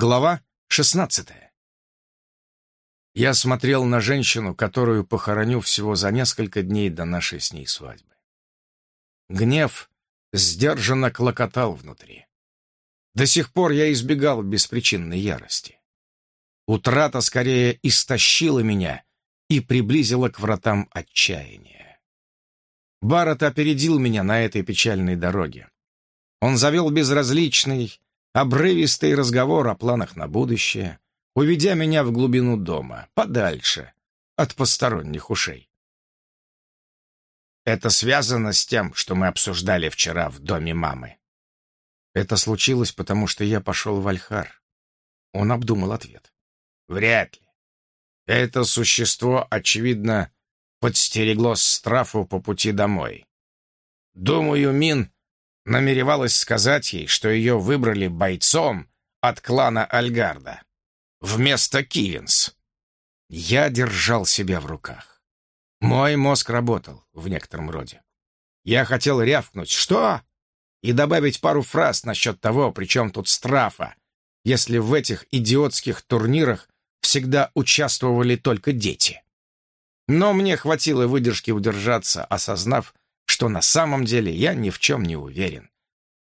Глава шестнадцатая. Я смотрел на женщину, которую похороню всего за несколько дней до нашей с ней свадьбы. Гнев сдержанно клокотал внутри. До сих пор я избегал беспричинной ярости. Утрата скорее истощила меня и приблизила к вратам отчаяния. Барретт опередил меня на этой печальной дороге. Он завел безразличный, обрывистый разговор о планах на будущее, уведя меня в глубину дома, подальше от посторонних ушей. Это связано с тем, что мы обсуждали вчера в доме мамы. Это случилось, потому что я пошел в Альхар. Он обдумал ответ. Вряд ли. Это существо, очевидно, подстерегло Страфу по пути домой. Думаю, Мин намеревалась сказать ей, что ее выбрали бойцом от клана Альгарда вместо Кивинс. Я держал себя в руках. Мой мозг работал в некотором роде. Я хотел рявкнуть «Что?» и добавить пару фраз насчет того, при чем тут страфа, если в этих идиотских турнирах всегда участвовали только дети. Но мне хватило выдержки удержаться, осознав, что на самом деле я ни в чем не уверен,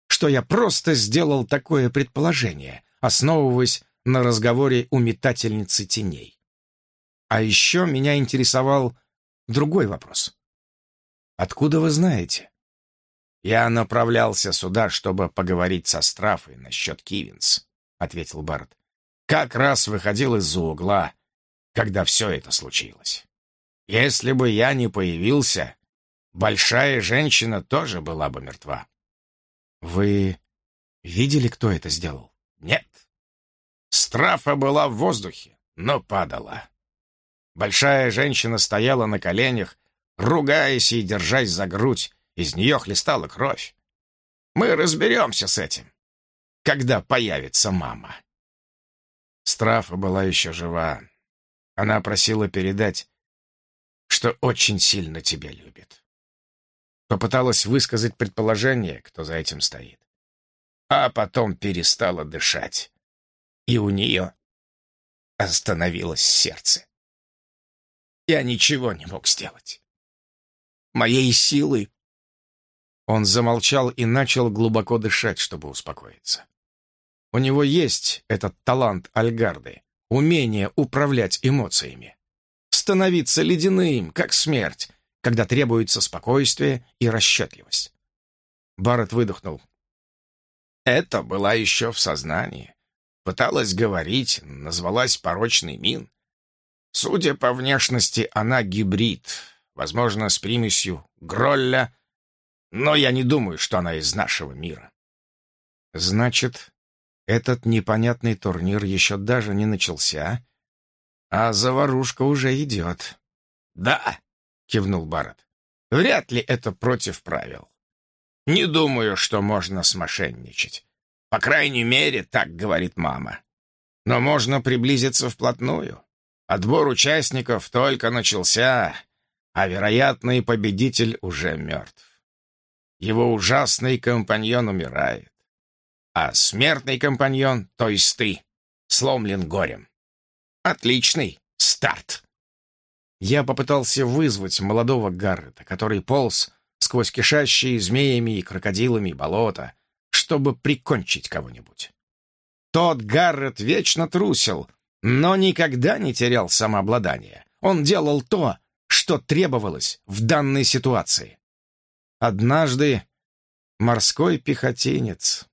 что я просто сделал такое предположение, основываясь на разговоре у метательницы теней. А еще меня интересовал другой вопрос. «Откуда вы знаете?» «Я направлялся сюда, чтобы поговорить со Страфой насчет Кивинс», — ответил Барретт. «Как раз выходил из-за угла, когда все это случилось. Если бы я не появился, большая женщина тоже была бы мертва. Вы видели, кто это сделал? Нет. Страфа была в воздухе, но падала. Большая женщина стояла на коленях, ругаясь и держась за грудь, из нее хлестала кровь. Мы разберемся с этим, когда появится мама. Страфа была еще жива. Она просила передать, что очень сильно тебя любит. Попыталась высказать предположение, кто за этим стоит. А потом перестала дышать. И у нее остановилось сердце. Я ничего не мог сделать. Моей силы... Он замолчал и начал глубоко дышать, чтобы успокоиться. У него есть этот талант Альгарды, умение управлять эмоциями. Становиться ледяным, как смерть, когда требуется спокойствие и расчетливость. Барретт выдохнул. Это была еще в сознании. Пыталась говорить, назвалась порочный мин. Судя по внешности, она гибрид, возможно, с примесью Гролля, но я не думаю, что она из нашего мира. Значит, этот непонятный турнир еще даже не начался, а заварушка уже идет. Да, — кивнул Барретт. «Вряд ли это против правил. Не думаю, что можно смошенничать. По крайней мере, так говорит мама. Но можно приблизиться вплотную. Отбор участников только начался, а вероятный победитель уже мертв. Его ужасный компаньон умирает. А смертный компаньон, то есть ты, сломлен горем. Отличный старт. Я попытался вызвать молодого Гаррета, который полз сквозь кишащие змеями и крокодилами болота, чтобы прикончить кого-нибудь. Тот Гаррет вечно трусил, но никогда не терял самообладание. Он делал то, что требовалось в данной ситуации. Однажды морской пехотинец